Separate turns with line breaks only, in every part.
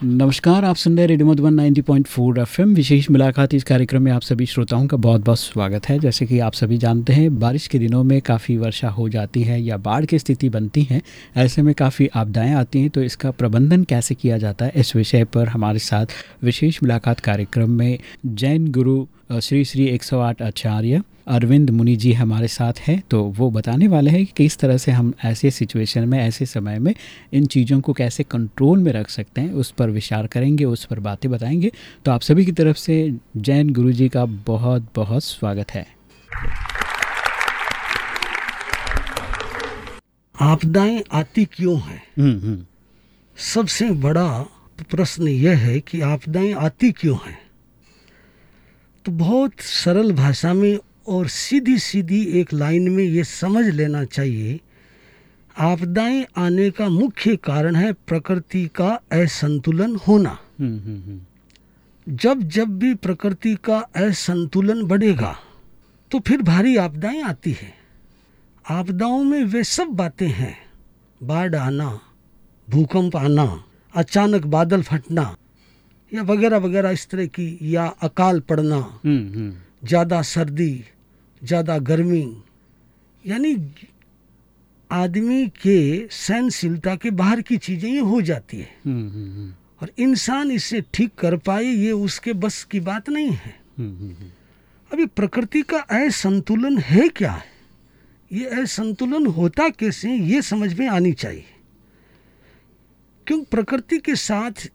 नमस्कार, आप सुन रहे रेडियो मधुबन 90.4 एफएम। विशेष मुलाकात इस कार्यक्रम में आप सभी श्रोताओं का बहुत बहुत स्वागत है। जैसे कि आप सभी जानते हैं, बारिश के दिनों में काफ़ी वर्षा हो जाती है या बाढ़ की स्थिति बनती है, ऐसे में काफ़ी आपदाएँ आती हैं तो इसका प्रबंधन कैसे किया जाता है, इस विषय पर हमारे साथ विशेष मुलाकात कार्यक्रम में जैन गुरु श्री श्री 108 आचार्य अरविंद मुनि जी हमारे साथ हैं। तो वो बताने वाले हैं कि किस तरह से हम ऐसे सिचुएशन में ऐसे समय में इन चीज़ों को कैसे कंट्रोल में रख सकते हैं उस पर विचार करेंगे उस पर बातें बताएँगे। तो आप सभी की तरफ़ से जैन गुरु जी का बहुत बहुत स्वागत है।
आपदाएँ आती क्यों हैं?
हम्म हम्म।
सबसे बड़ा प्रश्न यह है कि आपदाएँ आती क्यों हैं? तो बहुत सरल भाषा में और सीधी सीधी एक लाइन में ये समझ लेना चाहिए। आपदाएँ आने का मुख्य कारण है प्रकृति का असंतुलन होना।
हम्म हम्म हम्म।
जब जब भी प्रकृति का असंतुलन बढ़ेगा तो फिर भारी आपदाएँ आती है। आपदाओं में वे सब बातें हैं। बाढ़ आना भूकंप आना अचानक बादल फटना या वगैरह वगैरह इस तरह की या अकाल पड़ना
हम्म हम्म।
ज़्यादा सर्दी ज़्यादा गर्मी यानी आदमी के सहनशीलता के बाहर की चीज़ें ये हो जाती है।
हम्म
और इंसान इसे ठीक कर पाए ये उसके बस की बात नहीं है। अभी प्रकृति का असंतुलन है क्या? है ये असंतुलन होता कैसे ये समझ में आनी चाहिए। क्योंकि प्रकृति के साथ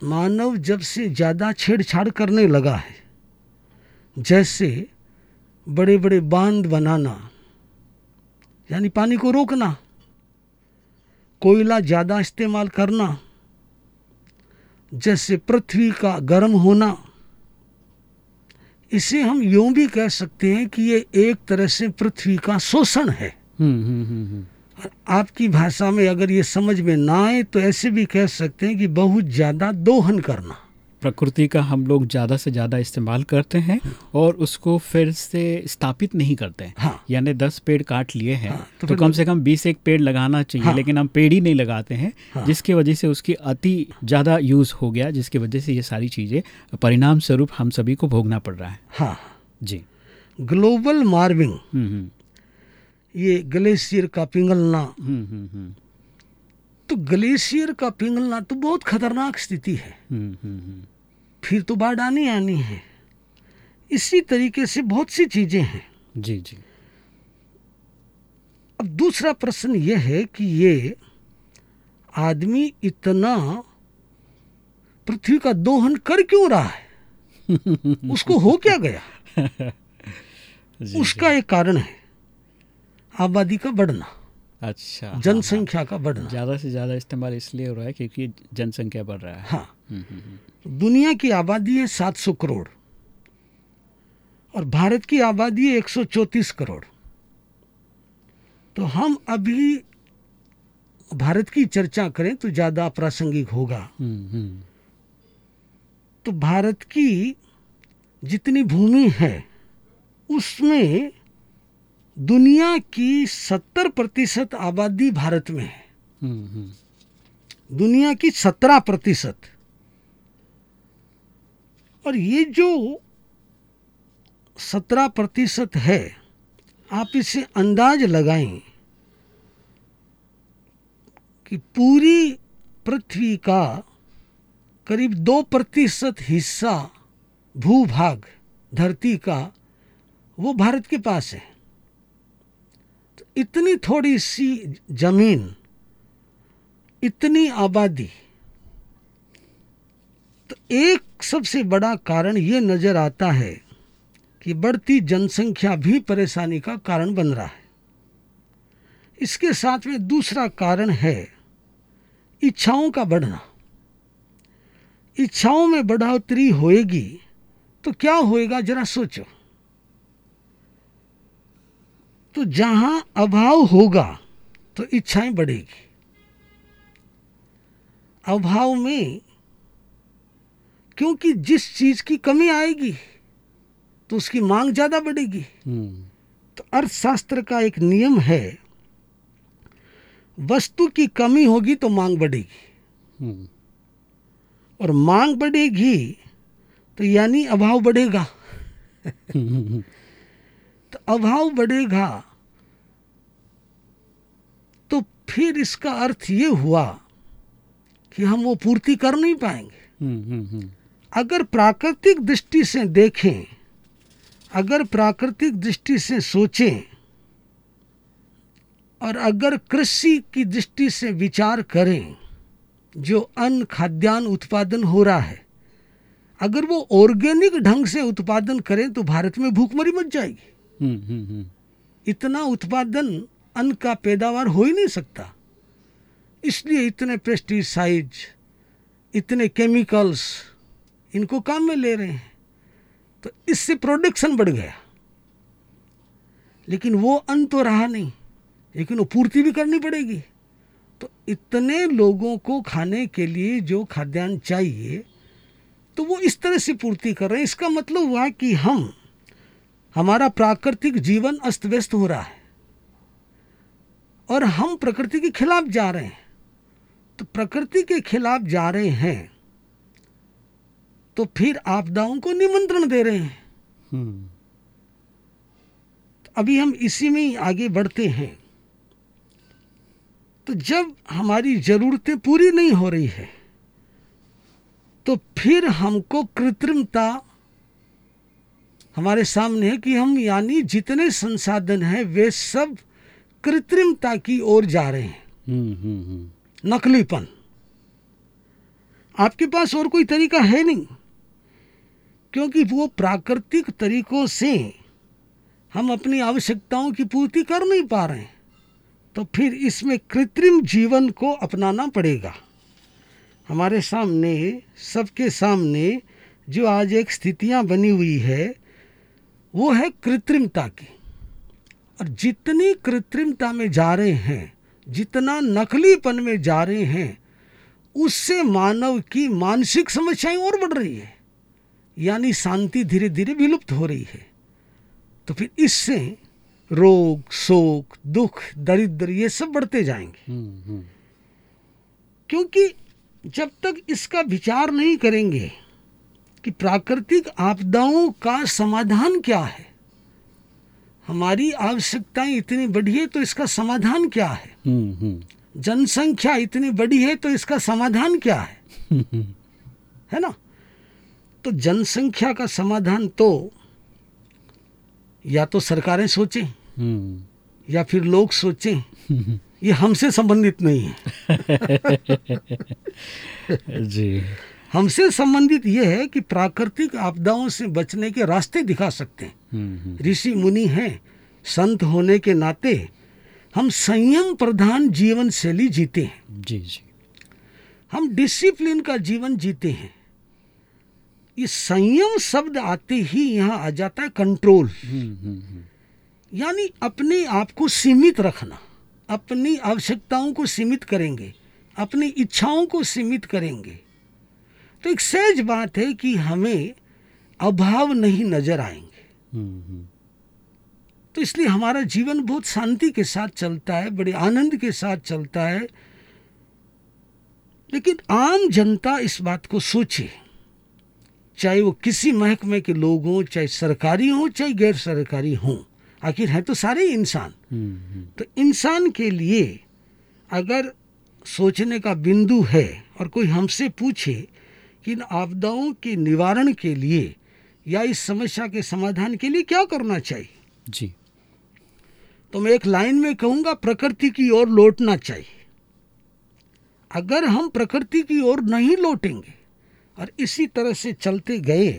मानव जब से ज़्यादा छेड़छाड़ करने लगा है, जैसे बड़े बड़े बाँध बनाना, यानी पानी को रोकना, कोयला ज़्यादा इस्तेमाल करना, जैसे पृथ्वी का गर्म होना, इसे हम यूँ भी कह सकते हैं कि ये एक तरह से पृथ्वी का शोषण है।
हम्म हम्म हम्म।
और आपकी भाषा में अगर ये समझ में ना आए तो ऐसे भी कह सकते हैं कि बहुत ज़्यादा दोहन करना।
प्रकृति का हम लोग ज़्यादा से ज़्यादा इस्तेमाल करते हैं और उसको फिर से स्थापित नहीं करते हैं।
हाँ।
यानी दस पेड़ काट लिए हैं
हाँ, तो
तो, कम से कम बीस एक पेड़ लगाना चाहिए
हाँ।
लेकिन हम पेड़ ही नहीं लगाते हैं
हाँ।
जिसकी वजह से उसकी अति ज़्यादा यूज़ हो गया जिसकी वजह से ये सारी चीज़ें परिणाम स्वरूप हम सभी को भोगना पड़ रहा है।
हाँ।
जी।
Global warming.
हम्म हम्म।
ये ग्लेशियर का पिघलना।
हम्म हम्म हम्म।
तो ग्लेशियर का पिघलना तो बहुत खतरनाक स्थिति है। फिर तो बाढ़ आनी आनी है। इसी तरीके से बहुत सी चीज़ें हैं।
जी जी।
अब दूसरा प्रश्न यह है कि ये आदमी इतना पृथ्वी का दोहन कर क्यों रहा है? उसको हो क्या गया? उसका एक कारण है। आबादी का बढ़ना
अच्छा हाँ,
जनसंख्या का बढ़ना।
ज़्यादा से ज़्यादा इस्तेमाल इसलिए हो रहा है क्योंकि जनसंख्या बढ़ रहा है।
हाँ।
हम्म हम्म हम्म।
दुनिया की आबादी है 700 करोड़ और भारत की आबादी है 134 करोड़। तो हम अभी भारत की चर्चा करें तो ज़्यादा प्रासंगिक होगा।
हम्म हम्म।
तो भारत की जितनी भूमि है उसमें दुनिया की 70 प्रतिशत आबादी भारत में है।
हम्म हम्म।
दुनिया की 17 प्रतिशत। और ये जो 17 प्रतिशत है आप इसे अंदाज लगाएँ कि पूरी पृथ्वी का करीब दो प्रतिशत हिस्सा भूभाग धरती का वो भारत के पास है। इतनी थोड़ी सी ज़मीन, इतनी आबादी तो एक सबसे बड़ा कारण ये नज़र आता है कि बढ़ती जनसंख्या भी परेशानी का कारण बन रहा है। इसके साथ में दूसरा कारण है इच्छाओं का बढ़ना। इच्छाओं में बढ़ोतरी होएगी तो क्या होएगा जरा सोचो। तो जहाँ अभाव होगा तो इच्छाएँ बढ़ेगी। अभाव में क्योंकि जिस चीज़ की कमी आएगी तो उसकी मांग ज़्यादा बढ़ेगी।
हम्म,
तो अर्थशास्त्र का एक नियम है वस्तु की कमी होगी तो मांग बढ़ेगी।
हम्म,
और मांग बढ़ेगी तो यानी अभाव बढ़ेगा।
हम्म,
तो अभाव बढ़ेगा तो फिर इसका अर्थ ये हुआ कि हम वो पूर्ति कर नहीं पाएँगे।
हम्म, हम्म, हम्म,
अगर प्राकृतिक दृष्टि से देखें अगर प्राकृतिक दृष्टि से सोचें और अगर कृषि की दृष्टि से विचार करें जो अन्न खाद्यान्न उत्पादन हो रहा है अगर वो ऑर्गेनिक ढंग से उत्पादन करें तो भारत में भूखमरी मच जाएगी। इतना उत्पादन अन्न का पैदावार हो ही नहीं सकता। इसलिए इतने पेस्टिसाइड इतने केमिकल्स इनको काम में ले रहे हैं। तो इससे प्रोडक्शन बढ़ गया। लेकिन वो अन्न तो रहा नहीं, लेकिन वो पूर्ति भी करनी पड़ेगी। तो इतने लोगों को खाने के लिए जो खाद्यान्न चाहिए तो वो इस तरह से पूर्ति कर रहे हैं। इसका मतलब हुआ कि हम हमारा प्राकृतिक जीवन अस्त व्यस्त हो रहा है। और हम प्रकृति के खिलाफ जा रहे हैं। तो प्रकृति के खिलाफ जा रहे हैं तो फिर आपदाओं को निमंत्रण दे रहे हैं।
हम्म,
अभी हम इसी में ही आगे बढ़ते हैं। तो जब हमारी ज़रूरतें पूरी नहीं हो रही है तो फिर हमको कृत्रिमता हमारे सामने है कि हम यानी जितने संसाधन हैं वे सब कृत्रिमता की ओर जा रहे हैं।
हम्म, हम्म, हम्म,
नकलीपन। आपके पास और कोई तरीका है नहीं क्योंकि वो प्राकृतिक तरीकों से हम अपनी आवश्यकताओं की पूर्ति कर नहीं पा रहे हैं। तो फिर इसमें कृत्रिम जीवन को अपनाना पड़ेगा। हमारे सामने सबके सामने जो आज एक स्थितियाँ बनी हुई है वो है कृत्रिमता की। और जितनी कृत्रिमता में जा रहे हैं जितना नकलीपन में जा रहे हैं उससे मानव की मानसिक समस्याएँ और बढ़ रही है। यानी शांति धीरे धीरे विलुप्त हो रही है। तो फिर इससे रोग शोक दुख दरिद्र ये सब बढ़ते जाएँगे।
हम्म, हम्म,
क्योंकि जब तक इसका विचार नहीं करेंगे कि प्राकृतिक आपदाओं का समाधान क्या है? हमारी आवश्यकताएँ इतनी बढ़ी है तो इसका समाधान क्या है?
हम्म, हम्म,
जनसंख्या इतनी बड़ी है तो इसका समाधान क्या है?
हम्म,
है ना? तो जनसंख्या का समाधान तो या तो सरकारें सोचें
हम्म,
या फिर लोग सोचें ये हमसे संबंधित नहीं है।
जी।
हमसे संबंधित ये है कि प्राकृतिक आपदाओं से बचने के रास्ते दिखा सकते हैं।
हम्म, हम्म,
ऋषि मुनि हैं संत होने के नाते हम संयम प्रधान जीवन शैली जीते हैं।
जी जी।
हम डिसिप्लिन का जीवन जीते हैं। ये संयम शब्द आते ही यहाँ आ जाता है कंट्रोल
हम्म,
यानी अपने आप को सीमित रखना अपनी आवश्यकताओं को सीमित करेंगे अपनी इच्छाओं को सीमित करेंगे। तो एक सहज बात है कि हमें अभाव नहीं नज़र आएँगे।
हम्म, हम्म,
तो इसलिए हमारा जीवन बहुत शांति के साथ चलता है बड़े आनंद के साथ चलता है। लेकिन आम जनता इस बात को सोचे चाहे वो किसी महकमे के लोग हों चाहे सरकारी हों चाहे गैर सरकारी हों आखिर हैं तो सारे इंसान।
हम्म,
तो इंसान के लिए अगर सोचने का बिंदु है और कोई हमसे पूछे कि इन आपदाओं के निवारण के लिए या इस समस्या के समाधान के लिए क्या करना चाहिए?
जी।
तो मैं एक लाइन में कहूँगा प्रकृति की ओर लौटना चाहिए। अगर हम प्रकृति की ओर नहीं लौटेंगे और इसी तरह से चलते गए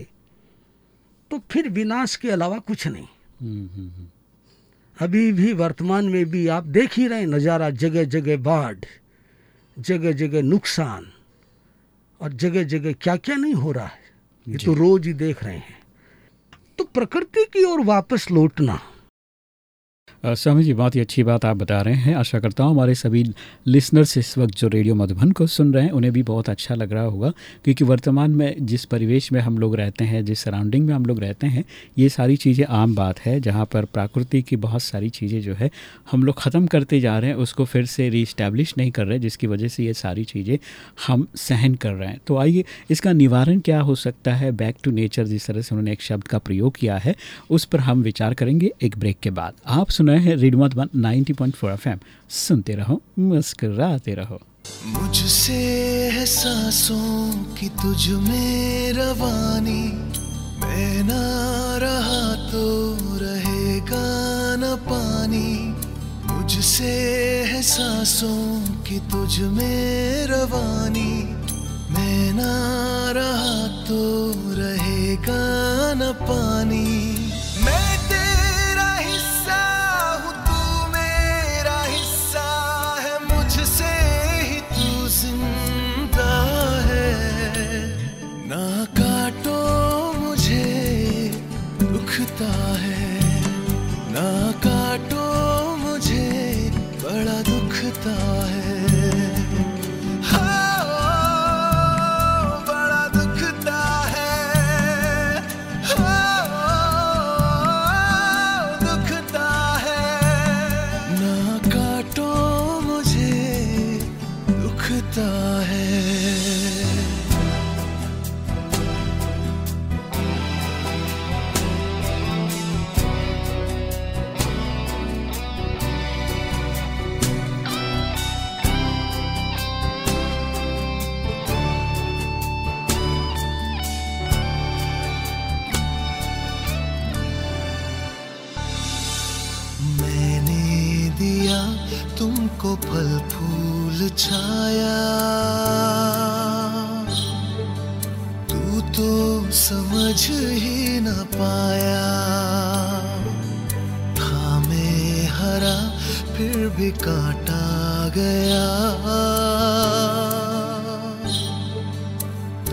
तो फिर विनाश के अलावा कुछ नहीं।
हम्म, हम्म, हम्म,
अभी भी वर्तमान में भी आप देख ही रहे नज़ारा जगह जगह बाढ़ जगह जगह नुकसान। और जगह जगह क्या क्या नहीं हो रहा है? ये तो रोज ही देख रहे हैं। तो प्रकृति की ओर वापस लौटना।
स्वामी जी, बहुत ही अच्छी बात आप बता रहे हैं। आशा करता हूँ हमारे सभी लिसनर्स इस वक्त जो रेडियो मधुबन को सुन रहे हैं, उन्हें भी बहुत अच्छा लग रहा होगा, क्योंकि वर्तमान में जिस परिवेश में हम लोग रहते हैं, जिस सराउंडिंग में हम लोग रहते हैं, ये सारी चीज़ें आम बात है, जहाँ पर प्रकृति की बहुत सारी चीज़ें जो है, हम लोग ख़त्म करते जा रहे हैं, उसको फिर से रीस्टैब्लिश नहीं कर रहे, जिसकी वजह से ये सारी चीज़ें हम सहन कर रहे हैं। तो आइए, इसका निवारण क्या हो सकता है? बैक टू नेचर जिस तरह से उन्होंने एक शब्द का प्रयोग किया है, उस पर हम विचार करेंगे एक ब्रेक के बाद। आप सुन रहे हैं रेडियो मधुबन नाइनटी पॉइंट सुनते रहो, मुस्कराते रहो।
मुझसे है सांसों की तुझ में रवानी। मैं ना रहा तो रहेगा न पानी। मुझसे है सांसों की तुझ में रवानी। मैं ना रहा तो रहेगा न पानी।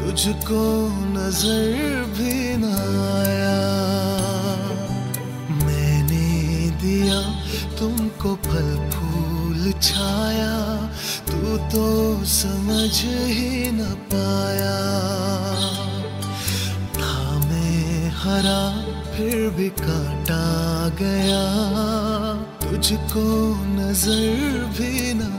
तुझको नज़र भी न आया। मैंने दिया तुमको फल फूल छाया। तू तो समझ ही न पाया। था मैं हरा, फिर भी काटा गया। तुझको नज़र भी न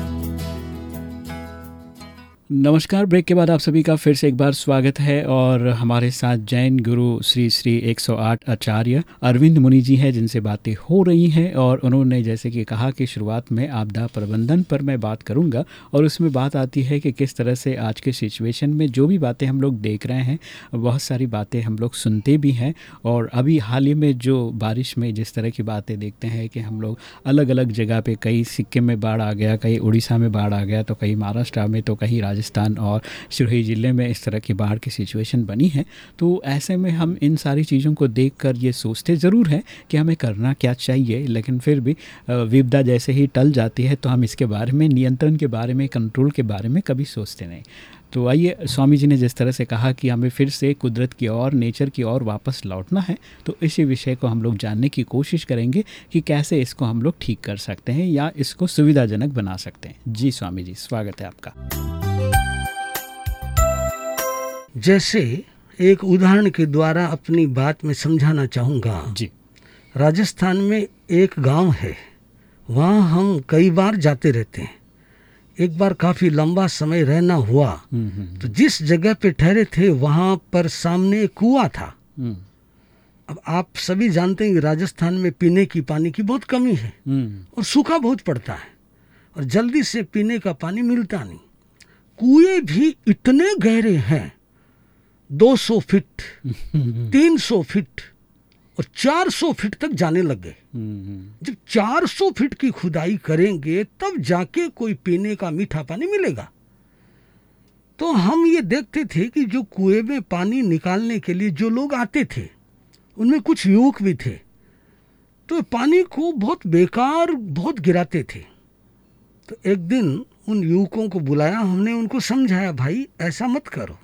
नमस्कार, ब्रेक के बाद आप सभी का फिर से एक बार स्वागत है और हमारे साथ जैन गुरु श्री श्री 108 आचार्य अरविंद मुनि जी हैं, जिनसे बातें हो रही हैं और उन्होंने जैसे कि कहा कि शुरुआत में आपदा प्रबंधन पर मैं बात करूँगा और उसमें बात आती है कि किस तरह से आज के सिचुएशन में जो भी बातें हम लोग देख रहे हैं, बहुत सारी बातें हम लोग सुनते भी हैं और अभी हाल ही में जो बारिश में जिस तरह की बातें देखते हैं कि हम लोग अलग अलग जगह पर कहीं सिक्किम में बाढ़ आ गया, कहीं उड़ीसा में बाढ़ आ गया तो कहीं महाराष्ट्र में तो कहीं और सिरोही ज़िले में इस तरह की बाढ़ की सिचुएशन बनी है। तो ऐसे में हम इन सारी चीज़ों को देख कर ये सोचते ज़रूर हैं कि हमें करना क्या चाहिए, लेकिन फिर भी विपदा जैसे ही टल जाती है तो हम इसके बारे में, नियंत्रण के बारे में कंट्रोल के बारे में कभी सोचते नहीं। तो आइए, स्वामी जी ने जिस तरह से कहा कि हमें फिर से कुदरत की ओर नेचर की ओर वापस लौटना है तो इसी विषय को हम लोग जानने की कोशिश करेंगे कि कैसे इसको हम लोग ठीक कर सकते हैं या इसको सुविधाजनक बना सकते हैं। जी स्वामी जी, स्वागत है आपका।
जैसे एक उदाहरण के द्वारा अपनी बात में समझाना चाहूँगा।
जी।
राजस्थान में एक गाँव है। वहाँ हम कई बार जाते रहते हैं। एक बार काफ़ी लंबा समय रहना हुआ।
हम्म हम्म
तो जिस जगह पे ठहरे थे वहाँ पर सामने कुआ था।
हम्म।
अब आप सभी जानते हैं कि राजस्थान में पीने की पानी की बहुत कमी है
हम्म।
और सूखा बहुत पड़ता है और जल्दी से पीने का पानी मिलता नहीं। कुएँ भी इतने गहरे हैं 200 फीट 300 फीट और 400 फीट तक जाने लग गए। जब 400 फीट की खुदाई करेंगे, तब जाके कोई पीने का मीठा पानी मिलेगा। तो हम ये देखते थे कि जो कुएँ में पानी निकालने के लिए जो लोग आते थे, उनमें कुछ युवक भी थे तो पानी को बहुत बेकार, बहुत गिराते थे। तो एक दिन उन युवकों को बुलाया, हमने उनको समझाया, भाई, ऐसा मत करो।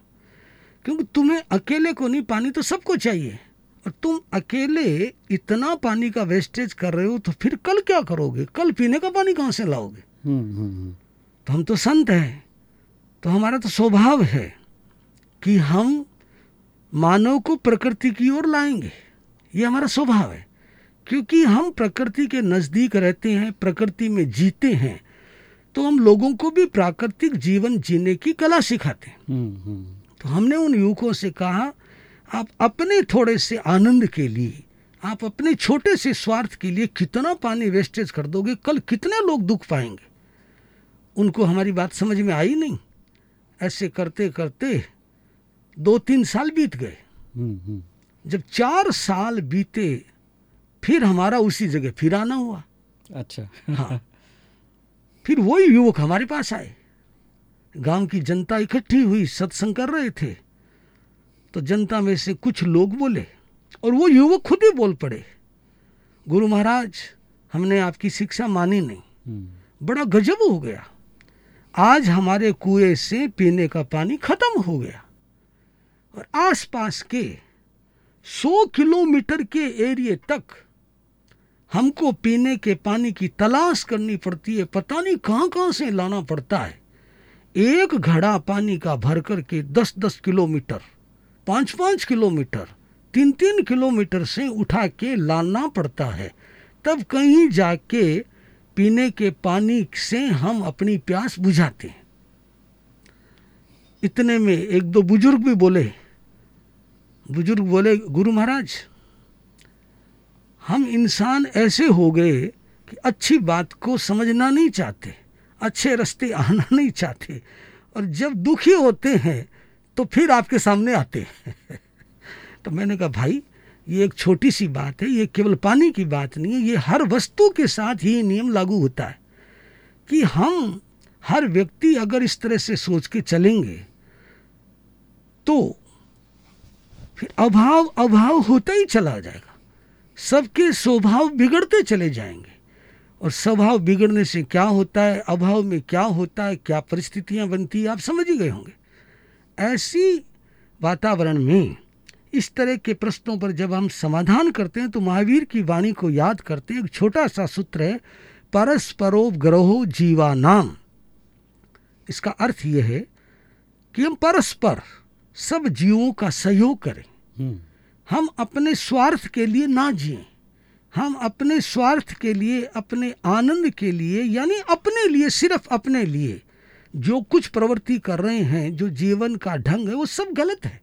क्योंकि तुम्हें अकेले को नहीं पानी तो सबको चाहिए। और तुम अकेले इतना पानी का वेस्टेज कर रहे हो तो फिर कल क्या करोगे? कल पीने का पानी कहाँ से लाओगे? तो हम तो संत हैं। तो हमारा तो स्वभाव है कि हम मानव को प्रकृति की ओर लाएँगे। ये हमारा स्वभाव है। क्योंकि हम प्रकृति के नज़दीक रहते हैं प्रकृति में जीते हैं तो हम लोगों को भी प्राकृतिक जीवन जीने की कला सिखाते हैं। तो हमने उन युवकों से कहा आप अपने थोड़े से आनंद के लिए आप अपने छोटे से स्वार्थ के लिए कितना पानी वेस्टेज कर दोगे कल कितने लोग दुख पाएँगे? उनको हमारी बात समझ में आई नहीं। ऐसे करते करते दो तीन साल बीत गए। जब चार साल बीते फिर हमारा उसी जगह फिर आना हुआ।
अच्छा।
हाँ। फिर वही युवक हमारे पास आए। गाँव की जनता इकट्ठी हुई सत्संग कर रहे थे। तो जनता में से कुछ लोग बोले और वो युवक खुद ही बोल पड़े गुरु महाराज हमने आपकी शिक्षा मानी नहीं। बड़ा गजब हो गया। आज हमारे कुएँ से पीने का पानी खत्म हो गया। और आसपास के 100 किलोमीटर के एरिए तक हमको पीने के पानी की तलाश करनी पड़ती है। पता नहीं कहाँ कहाँ से लाना पड़ता है। एक घड़ा पानी का भर कर के दस दस किलोमीटर पाँच पाँच किलोमीटर तीन तीन किलोमीटर से उठा के लाना पड़ता है। तब कहीं जाके पीने के पानी से हम अपनी प्यास बुझाते हैं। इतने में एक दो बुज़ुर्ग भी बोले, बुज़ुर्ग बोले, गुरु महाराज, हम इंसान ऐसे हो गए कि अच्छी बात को समझना नहीं चाहते। अच्छे रास्ते आना नहीं चाहते। और जब दुखी होते हैं तो फिर आपके सामने आते हैं। तो मैंने कहा, भाई, ये एक छोटी सी बात है, ये केवल पानी की बात नहीं है, ये हर वस्तु के साथ ही नियम लागू होता है कि हम, हर व्यक्ति अगर इस तरह से सोच के चलेंगे तो फिर अभाव अभाव होता ही चला जाएगा। सबके स्वभाव बिगड़ते चले जाएँगे। और स्वभाव बिगड़ने से क्या होता है अभाव में क्या होता है क्या परिस्थितियाँ बनती है आप समझ ही गए होंगे। ऐसी वातावरण में इस तरह के प्रश्नों पर जब हम समाधान करते हैं तो महावीर की वाणी को याद करते हैं। एक छोटा सा सूत्र है परस्परोपग्रहो जीवा नाम इसका अर्थ यह है कि हम परस्पर सब जीवों का सहयोग करें। हम अपने स्वार्थ के लिए ना जिए। हम अपने स्वार्थ के लिए अपने आनंद के लिए यानी अपने लिए सिर्फ़ अपने लिए जो कुछ प्रवृत्ति कर रहे हैं जो जीवन का ढंग है वो सब गलत है।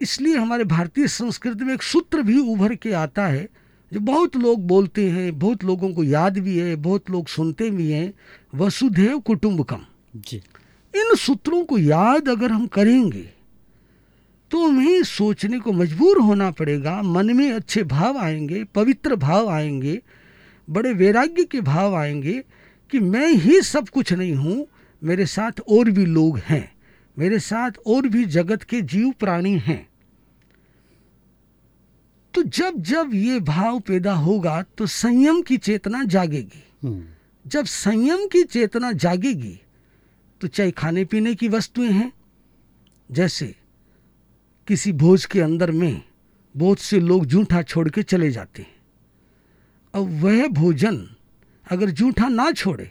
इसलिए हमारे भारतीय संस्कृति में एक सूत्र भी उभर के आता है जो बहुत लोग बोलते हैं बहुत लोगों को याद भी है बहुत लोग सुनते भी हैं वसुधैव कुटुंबकम।
जी।
इन सूत्रों को याद अगर हम करेंगे तो हमें सोचने को मजबूर होना पड़ेगा। मन में अच्छे भाव आएँगे पवित्र भाव आएँगे बड़े वैराग्य के भाव आएँगे कि मैं ही सब कुछ नहीं हूँ मेरे साथ और भी लोग हैं मेरे साथ और भी जगत के जीव प्राणी हैं। तो जब जब ये भाव पैदा होगा तो संयम की चेतना जागेगी। जब संयम की चेतना जागेगी तो चाहे खाने पीने की वस्तुएँ हैं। जैसे किसी भोज के अंदर में बहुत से लोग जूठा छोड़ के चले जाते हैं। अब वह भोजन अगर जूठा ना छोड़े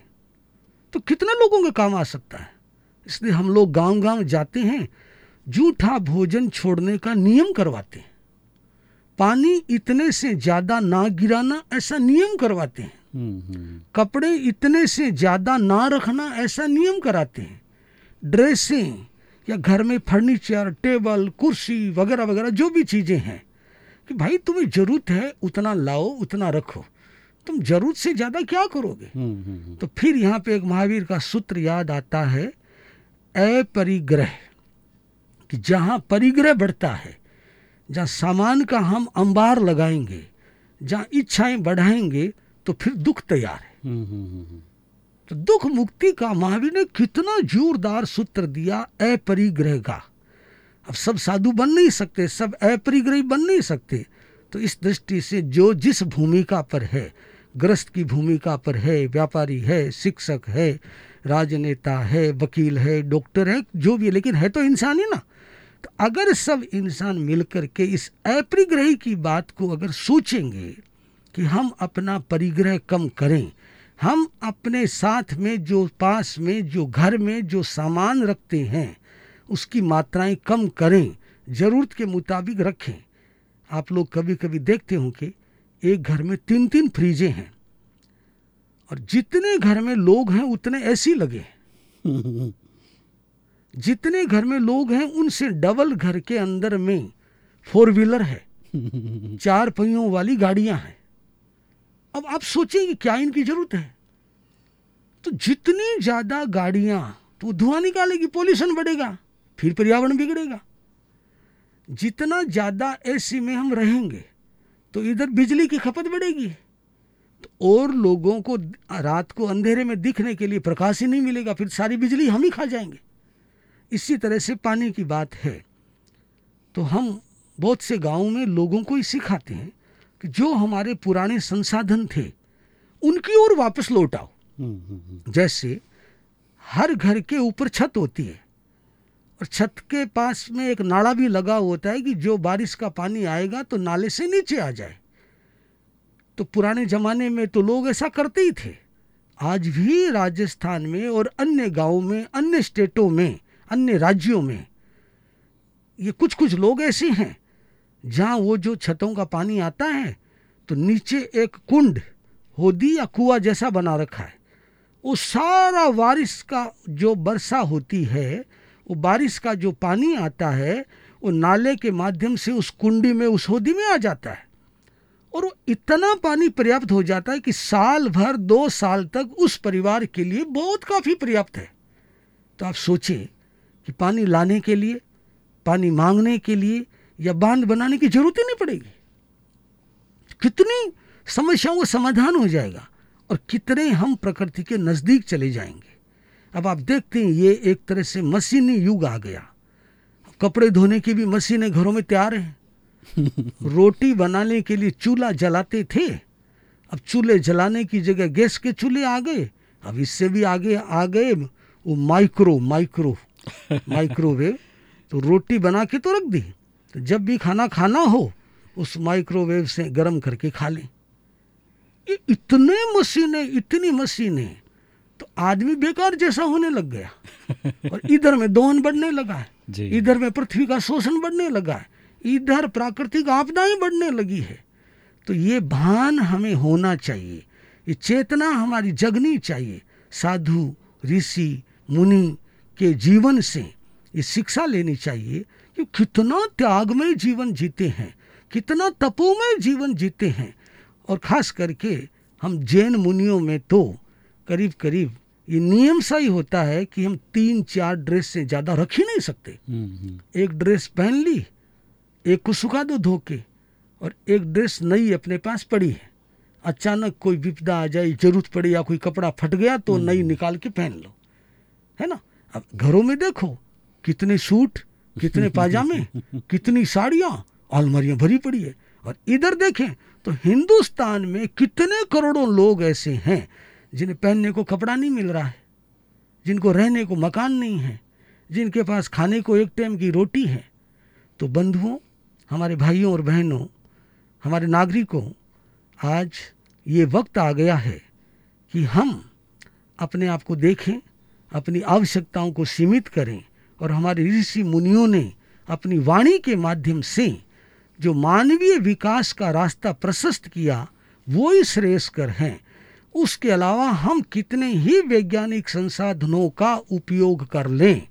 तो कितने लोगों के काम आ सकता है? इसलिए हम लोग गाँव गाँव जाते हैं जूठा भोजन छोड़ने का नियम करवाते हैं। पानी इतने से ज़्यादा ना गिराना ऐसा नियम करवाते हैं। कपड़े इतने से ज़्यादा ना रखना ऐसा नियम कराते हैं। ड्रेसें या घर में फर्नीचर टेबल कुर्सी वगैरह वगैरह जो भी चीज़ें हैं कि भाई तुम्हें ज़रूरत है उतना लाओ उतना रखो। तुम ज़रूरत से ज़्यादा क्या करोगे? तो फिर यहाँ पे एक महावीर का सूत्र याद आता है अपरिग्रह। कि जहाँ परिग्रह बढ़ता है जहाँ सामान का हम अंबार लगाएँगे जहाँ इच्छाएँ बढ़ाएँगे तो फिर दुख तैयार है।
हम्म, हम्म, हम्म,
तो दुख मुक्ति का महावीर ने कितना जोरदार सूत्र दिया, अपरिग्रह का। अब सब साधु बन नहीं सकते, सब अपरिग्रही बन नहीं सकते। तो इस दृष्टि से जो जिस भूमिका पर है, ग्रस्त की भूमिका पर है, व्यापारी है, शिक्षक है, राजनेता है, वकील है, डॉक्टर है, जो भी है, लेकिन है तो इंसान ही ना। तो अगर सब इंसान मिलकर के इस अपरिग्रही की बात को अगर सोचेंगे कि हम अपना परिग्रह कम करें हम अपने साथ में जो पास में जो घर में जो सामान रखते हैं उसकी मात्राएँ कम करें ज़रूरत के मुताबिक रखें। आप लोग कभी कभी देखते हो कि एक घर में तीन तीन फ्रीजें हैं। और जितने घर में लोग हैं उतने ऐसी लगे हैं। जितने घर में लोग हैं उनसे डबल घर के अंदर में फोर व्हीलर है। चार पहियों वाली गाड़ियाँ हैं। अब आप सोचेंगे क्या इनकी ज़रूरत है? तो जितनी ज़्यादा गाड़ियाँ तो धुआँ निकालेगी, पोल्यूशन बढ़ेगा, फिर पर्यावरण बिगड़ेगा। जितना ज़्यादा एसी में हम रहेंगे तो इधर बिजली की खपत बढ़ेगी। तो और लोगों को रात को अंधेरे में दिखने के लिए प्रकाश ही नहीं मिलेगा, फिर सारी बिजली हम ही खा जाएँगे। इसी तरह से पानी की बात है। तो हम बहुत से गाँवों में लोगों को ही सिखाते हैं कि जो हमारे पुराने संसाधन थे उनकी ओर वापस लौट आओ। जैसे हर घर के ऊपर छत होती है और छत के पास में एक नाला भी लगा होता है कि जो बारिश का पानी आएगा तो नाले से नीचे आ जाए। तो पुराने ज़माने में तो लोग ऐसा करते ही थे। आज भी राजस्थान में और अन्य गाँव में अन्य स्टेटों में अन्य राज्यों में ये कुछ कुछ लोग ऐसे हैं। जहाँ वो जो छतों का पानी आता है तो नीचे एक कुंड, होदी या कुआ जैसा बना रखा है। वो सारा बारिश का जो वर्षा होती है, वो बारिश का जो पानी आता है, वो नाले के माध्यम से उस कुंडी में, उस होदी में आ जाता है। और वो इतना पानी पर्याप्त हो जाता है कि साल भर, दो साल तक उस परिवार के लिए बहुत काफ़ी पर्याप्त है। तो आप सोचें कि पानी लाने के लिए, पानी मांगने के लिए या बाँध बनाने की ज़रूरत ही नहीं पड़ेगी। कितनी समस्याओं का समाधान हो जाएगा और कितने हम प्रकृति के नज़दीक चले जाएँगे। अब आप देखते हैं ये एक तरह से मशीनी युग आ गया। कपड़े धोने की भी मशीनें घरों में तैयार हैं। रोटी बनाने के लिए चूल्हा जलाते थे। अब चूल्हे जलाने की जगह गैस के चूल्हे आ गए। अब इससे भी आगे आ गए वो माइक्रो माइक्रो माइक्रोवेव। तो रोटी बना के तो रख दी। तो जब भी खाना खाना हो उस माइक्रोवेव से गर्म करके खा लें। इतने मशीनें इतनी मशीनें तो आदमी बेकार जैसा होने लग गया। और इधर में दोहन बढ़ने लगा है। इधर में पृथ्वी का शोषण बढ़ने लगा है। इधर प्राकृतिक आपदाएँ बढ़ने लगी है। तो ये भान हमें होना चाहिए। ये चेतना हमारी जगनी चाहिए। साधु ऋषि मुनि के जीवन से ये शिक्षा लेनी चाहिए कि कितना त्यागमय जीवन जीते हैं कितना तपोमय जीवन जीते हैं। और खास करके हम जैन मुनियों में तो करीब करीब ये नियम सा ही होता है कि हम तीन चार ड्रेस से ज़्यादा रख ही नहीं सकते। एक ड्रेस पहन ली एक को सुखा दो धो के और एक ड्रेस नई अपने पास पड़ी है। अचानक कोई विपदा आ जाए ज़रूरत पड़ी या कोई कपड़ा फट गया तो नई निकाल के पहन लो। है ना? अब घरों में देखो कितने सूट कितने पाजामे कितनी साड़ियाँ, अलमारियाँ भरी पड़ी है। और इधर देखें तो हिंदुस्तान में कितने करोड़ों लोग ऐसे हैं, जिन्हें पहनने को कपड़ा नहीं मिल रहा है, जिनको रहने को मकान नहीं है, जिनके पास खाने को एक टाइम की रोटी है। तो बंधुओं, हमारे भाइयों और बहनों, हमारे नागरिकों, आज ये वक्त आ गया है कि हम अपने आप को देखें, अपनी आवश्यकताओं को सीमित करें और हमारे ऋषि मुनियों ने अपनी वाणी के माध्यम से जो मानवीय विकास का रास्ता प्रशस्त किया वो ही श्रेयस्कर हैं। उसके अलावा हम कितने ही वैज्ञानिक संसाधनों का उपयोग कर लें।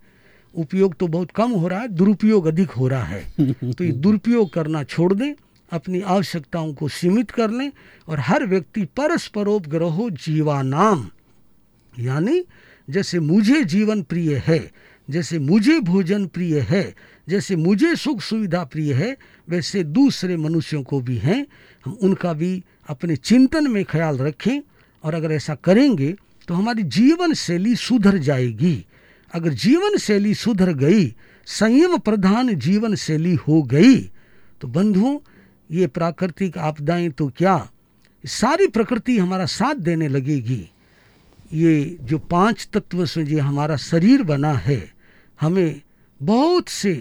उपयोग तो बहुत कम हो रहा है दुरुपयोग अधिक हो रहा है। तो ये दुरुपयोग करना छोड़ दें अपनी आवश्यकताओं को सीमित कर लें और हर व्यक्ति परस्परोपग्रहो जीवानाम। यानी जैसे मुझे जीवन प्रिय है जैसे मुझे भोजन प्रिय है, जैसे मुझे सुख सुविधा प्रिय है, वैसे दूसरे मनुष्यों को भी हैं। हम उनका भी अपने चिंतन में ख्याल रखें और अगर ऐसा करेंगे तो हमारी जीवन शैली सुधर जाएगी। अगर जीवन शैली सुधर गई, संयम प्रधान जीवन शैली हो गई तो बंधुओं, ये प्राकृतिक आपदाएँ तो क्या? सारी प्रकृति हमारा साथ देने लगेगी। ये जो पाँच तत्व से जो हमारा शरीर बना है हमें बहुत से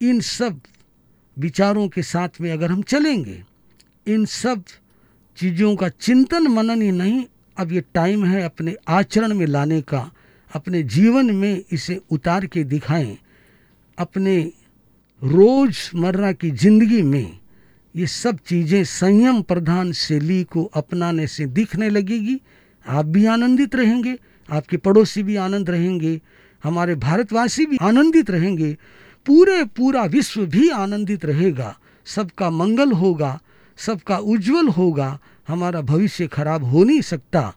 इन सब विचारों के साथ में अगर हम चलेंगे, इन सब चीज़ों का चिंतन मनन ही नहीं, अब ये टाइम है अपने आचरण में लाने का, अपने जीवन में इसे उतार के दिखाएँ, अपने रोज़मर्रा की ज़िंदगी में ये सब चीज़ें संयम प्रधान शैली को अपनाने से दिखने लगेगी। आप भी आनंदित रहेंगे, आपके पड़ोसी भी आनंद रहेंगे। हमारे भारतवासी भी आनंदित रहेंगे। पूरे पूरा विश्व भी आनंदित रहेगा। सबका मंगल होगा, सबका उज्जवल होगा। हमारा भविष्य खराब हो नहीं सकता।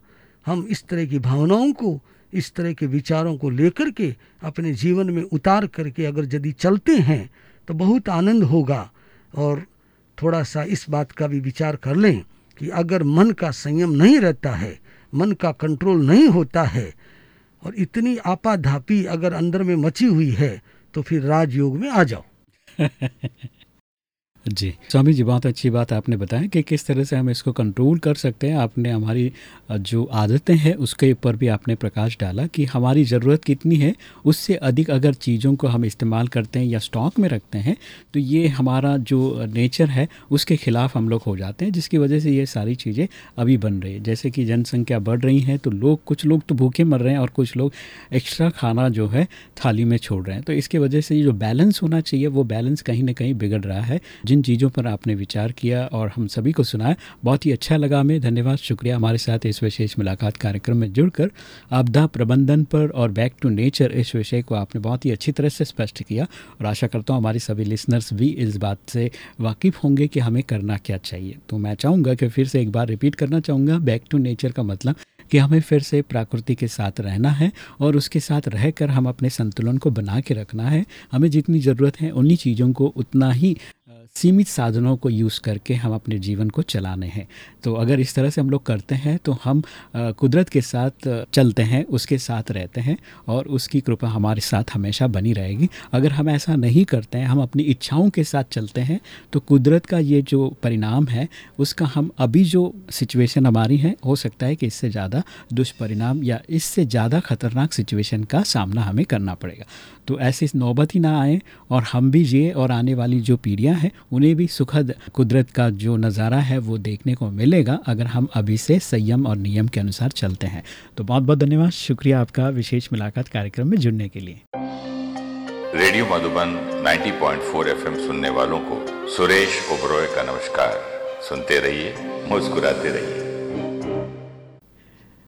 हम इस तरह की भावनाओं को, इस तरह के विचारों को लेकर के अपने जीवन में उतार करके अगर यदि चलते हैं तो बहुत आनंद होगा। और थोड़ा सा इस बात का भी विचार कर लें कि अगर मन का संयम नहीं रहता है, मन का कंट्रोल नहीं होता है और इतनी आपाधापी अगर अंदर में मची हुई है तो फिर राजयोग में आ जाओ।
जी, स्वामी जी, बहुत अच्छी बात आपने बताया कि किस तरह से हम इसको कंट्रोल कर सकते हैं। आपने हमारी जो आदतें हैं, उसके ऊपर भी आपने प्रकाश डाला कि हमारी ज़रूरत कितनी है, उससे अधिक अगर चीज़ों को हम इस्तेमाल करते हैं या स्टॉक में रखते हैं तो ये हमारा जो नेचर है, उसके ख़िलाफ़ हम लोग हो जाते हैं, जिसकी वजह से ये सारी चीज़ें अभी बन रही है। जैसे कि जनसंख्या बढ़ रही है तो लोग, कुछ लोग तो भूखे मर रहे हैं और कुछ लोग एक्स्ट्रा खाना जो है, थाली में छोड़ रहे हैं। तो इसकी वजह से जो बैलेंस होना चाहिए, वो बैलेंस कहीं ना कहीं बिगड़ रहा है। जिन चीज़ों पर आपने विचार किया और हम सभी को सुनाया, बहुत ही अच्छा लगा हमें। धन्यवाद, शुक्रिया, हमारे साथ इस विशेष मुलाकात कार्यक्रम में जुड़कर आपदा प्रबंधन पर और बैक टू नेचर इस विषय को आपने बहुत ही अच्छी तरह से स्पष्ट किया और आशा करता हूँ हमारे सभी लिसनर्स भी इस बात से वाकिफ़ होंगे कि हमें करना क्या चाहिए। तो मैं चाहूँगा कि फिर से एक बार रिपीट करना चाहूँगा। बैक टू नेचर का मतलब कि हमें फिर से प्रकृति के साथ रहना है और उसके साथ रहकर हम अपने संतुलन को बना के रखना है। हमें जितनी ज़रूरत है उन्हीं चीज़ों को उतना ही सीमित साधनों को यूज़ करके हम अपने जीवन को चलाने हैं। तो अगर इस तरह से हम लोग करते हैं तो हम कुदरत के साथ चलते हैं, उसके साथ रहते हैं और उसकी कृपा हमारे साथ हमेशा बनी रहेगी। अगर हम ऐसा नहीं करते हैं, हम अपनी इच्छाओं के साथ चलते हैं तो कुदरत का ये जो परिणाम है, उसका हम अभी जो सिचुएशन हमारी है, हो सकता है कि इससे ज़्यादा दुष्परिणाम या इससे ज़्यादा ख़तरनाक सिचुएशन का सामना हमें करना पड़ेगा। तो ऐसी नौबत ही ना आए और हम भी ये और आने वाली जो पीढ़ियाँ हैं उन्हें भी सुखद कुदरत का जो नज़ारा है वो देखने को मिलेगा अगर हम अभी से संयम और नियम के अनुसार चलते हैं। तो बहुत बहुत धन्यवाद। शुक्रिया आपका विशेष मुलाकात कार्यक्रम में जुड़ने के लिए।
रेडियो मधुबन 90.4 एफएम सुनने वालों को सुरेश ओबरॉय का नमस्कार। सुनते रहिए, मुस्कुराते रहिए।